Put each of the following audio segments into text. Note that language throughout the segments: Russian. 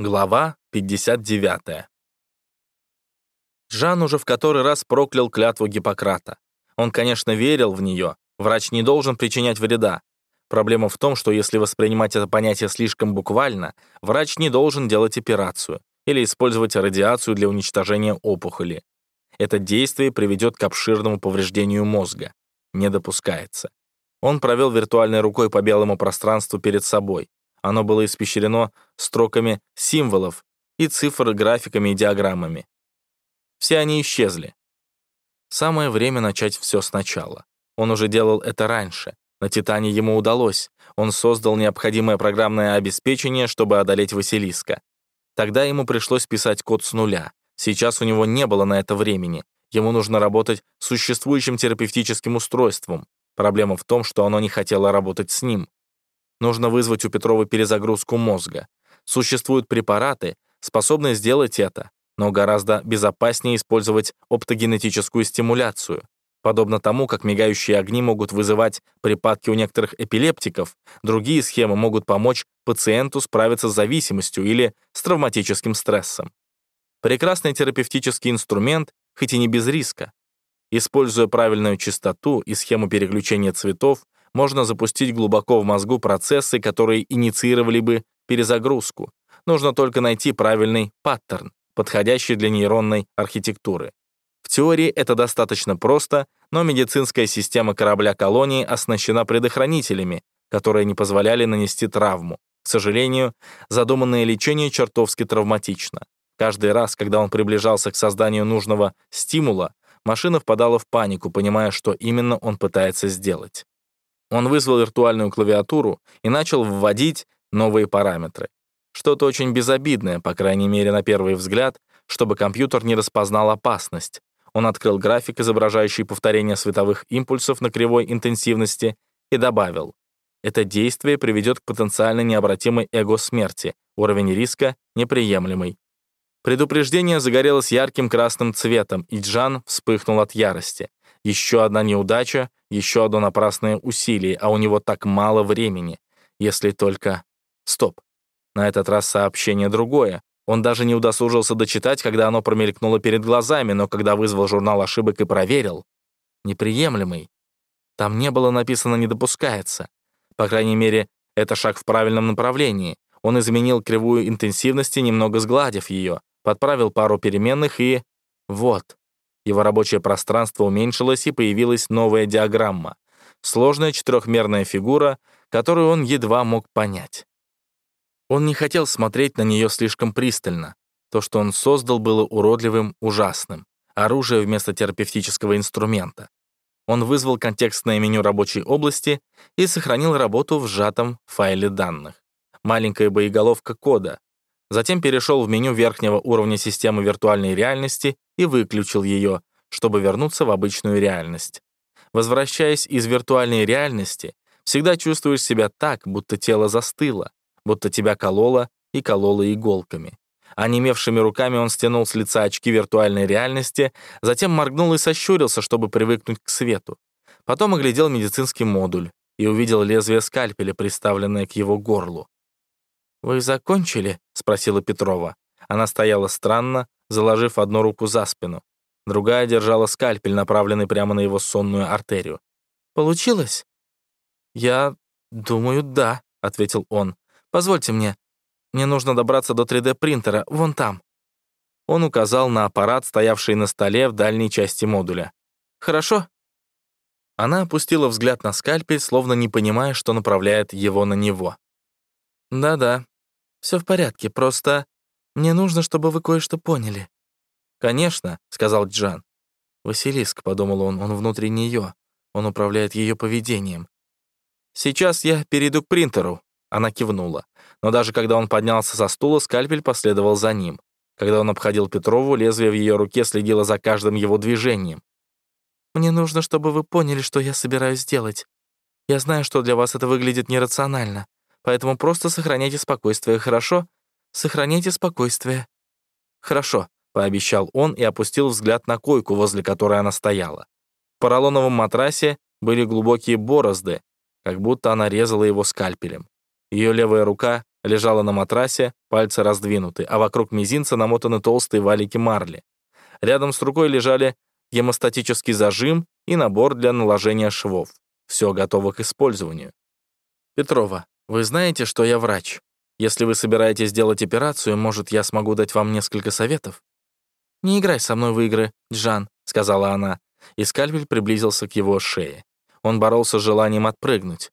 Глава 59. Жан уже в который раз проклял клятву Гиппократа. Он, конечно, верил в нее. Врач не должен причинять вреда. Проблема в том, что если воспринимать это понятие слишком буквально, врач не должен делать операцию или использовать радиацию для уничтожения опухоли. Это действие приведет к обширному повреждению мозга. Не допускается. Он провел виртуальной рукой по белому пространству перед собой. Оно было испещрено строками символов и цифр, графиками и диаграммами. Все они исчезли. Самое время начать все сначала. Он уже делал это раньше. На «Титане» ему удалось. Он создал необходимое программное обеспечение, чтобы одолеть Василиска. Тогда ему пришлось писать код с нуля. Сейчас у него не было на это времени. Ему нужно работать с существующим терапевтическим устройством. Проблема в том, что оно не хотело работать с ним. Нужно вызвать у Петрова перезагрузку мозга. Существуют препараты, способные сделать это, но гораздо безопаснее использовать оптогенетическую стимуляцию. Подобно тому, как мигающие огни могут вызывать припадки у некоторых эпилептиков, другие схемы могут помочь пациенту справиться с зависимостью или с травматическим стрессом. Прекрасный терапевтический инструмент, хоть и не без риска. Используя правильную частоту и схему переключения цветов, можно запустить глубоко в мозгу процессы, которые инициировали бы перезагрузку. Нужно только найти правильный паттерн, подходящий для нейронной архитектуры. В теории это достаточно просто, но медицинская система корабля-колонии оснащена предохранителями, которые не позволяли нанести травму. К сожалению, задуманное лечение чертовски травматично. Каждый раз, когда он приближался к созданию нужного стимула, машина впадала в панику, понимая, что именно он пытается сделать. Он вызвал виртуальную клавиатуру и начал вводить новые параметры. Что-то очень безобидное, по крайней мере, на первый взгляд, чтобы компьютер не распознал опасность. Он открыл график, изображающий повторение световых импульсов на кривой интенсивности, и добавил, это действие приведет к потенциально необратимой эго-смерти, уровень риска неприемлемый. Предупреждение загорелось ярким красным цветом, и Джан вспыхнул от ярости. Еще одна неудача, еще одно напрасное усилие, а у него так мало времени. Если только... Стоп. На этот раз сообщение другое. Он даже не удосужился дочитать, когда оно промелькнуло перед глазами, но когда вызвал журнал ошибок и проверил... Неприемлемый. Там не было написано «не допускается». По крайней мере, это шаг в правильном направлении. Он изменил кривую интенсивности, немного сгладив ее, подправил пару переменных и... Вот. Его рабочее пространство уменьшилось, и появилась новая диаграмма. Сложная четырехмерная фигура, которую он едва мог понять. Он не хотел смотреть на нее слишком пристально. То, что он создал, было уродливым, ужасным. Оружие вместо терапевтического инструмента. Он вызвал контекстное меню рабочей области и сохранил работу в сжатом файле данных. Маленькая боеголовка кода. Затем перешел в меню верхнего уровня системы виртуальной реальности и выключил ее, чтобы вернуться в обычную реальность. Возвращаясь из виртуальной реальности, всегда чувствуешь себя так, будто тело застыло, будто тебя кололо и кололо иголками. Онемевшими руками он стянул с лица очки виртуальной реальности, затем моргнул и сощурился, чтобы привыкнуть к свету. Потом оглядел медицинский модуль и увидел лезвие скальпеля, приставленное к его горлу. «Вы закончили?» — спросила Петрова. Она стояла странно, заложив одну руку за спину. Другая держала скальпель, направленный прямо на его сонную артерию. «Получилось?» «Я думаю, да», — ответил он. «Позвольте мне. Мне нужно добраться до 3D-принтера, вон там». Он указал на аппарат, стоявший на столе в дальней части модуля. «Хорошо?» Она опустила взгляд на скальпель, словно не понимая, что направляет его на него. «Да-да, все в порядке, просто мне нужно, чтобы вы кое-что поняли». «Конечно», — сказал Джан. «Василиск», — подумал он, — он внутри нее. Он управляет ее поведением. «Сейчас я перейду к принтеру», — она кивнула. Но даже когда он поднялся со стула, скальпель последовал за ним. Когда он обходил Петрову, лезвие в ее руке следило за каждым его движением. «Мне нужно, чтобы вы поняли, что я собираюсь сделать. Я знаю, что для вас это выглядит нерационально, поэтому просто сохраняйте спокойствие, хорошо? Сохраняйте спокойствие». «Хорошо», — пообещал он и опустил взгляд на койку, возле которой она стояла. В поролоновом матрасе были глубокие борозды, как будто она резала его скальпелем. Ее левая рука лежала на матрасе, пальцы раздвинуты, а вокруг мизинца намотаны толстые валики марли. Рядом с рукой лежали гемостатический зажим и набор для наложения швов. Все готово к использованию. «Петрова, вы знаете, что я врач. Если вы собираетесь делать операцию, может, я смогу дать вам несколько советов?» «Не играй со мной в игры, Джан», — сказала она, и скальпель приблизился к его шее. Он боролся с желанием отпрыгнуть.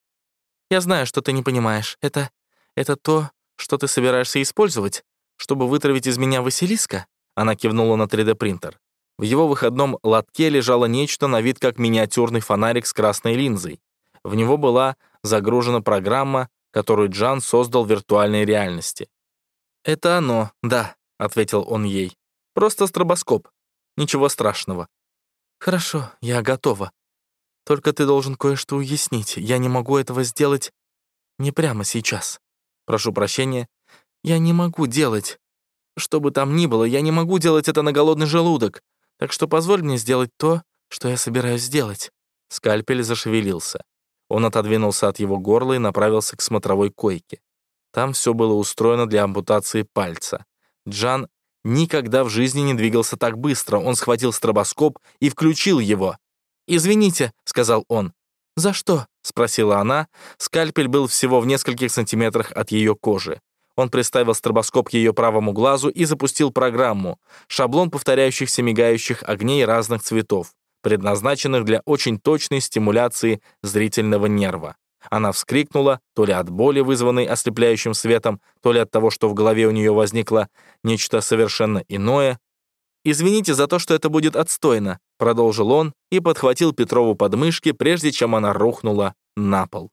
«Я знаю, что ты не понимаешь. Это... это то, что ты собираешься использовать, чтобы вытравить из меня Василиска?» Она кивнула на 3D-принтер. В его выходном лотке лежало нечто на вид как миниатюрный фонарик с красной линзой. В него была загружена программа, которую Джан создал в виртуальной реальности. «Это оно, да», — ответил он ей. «Просто стробоскоп. Ничего страшного». «Хорошо, я готова. Только ты должен кое-что уяснить. Я не могу этого сделать не прямо сейчас. Прошу прощения. Я не могу делать. Что бы там ни было, я не могу делать это на голодный желудок. Так что позволь мне сделать то, что я собираюсь сделать». Скальпель зашевелился. Он отодвинулся от его горла и направился к смотровой койке. Там все было устроено для ампутации пальца. Джан никогда в жизни не двигался так быстро. Он схватил стробоскоп и включил его. «Извините», — сказал он. «За что?» — спросила она. Скальпель был всего в нескольких сантиметрах от ее кожи. Он приставил стробоскоп к ее правому глазу и запустил программу, шаблон повторяющихся мигающих огней разных цветов, предназначенных для очень точной стимуляции зрительного нерва. Она вскрикнула, то ли от боли, вызванной ослепляющим светом, то ли от того, что в голове у нее возникло нечто совершенно иное. «Извините за то, что это будет отстойно», — продолжил он и подхватил Петрову подмышки, прежде чем она рухнула на пол.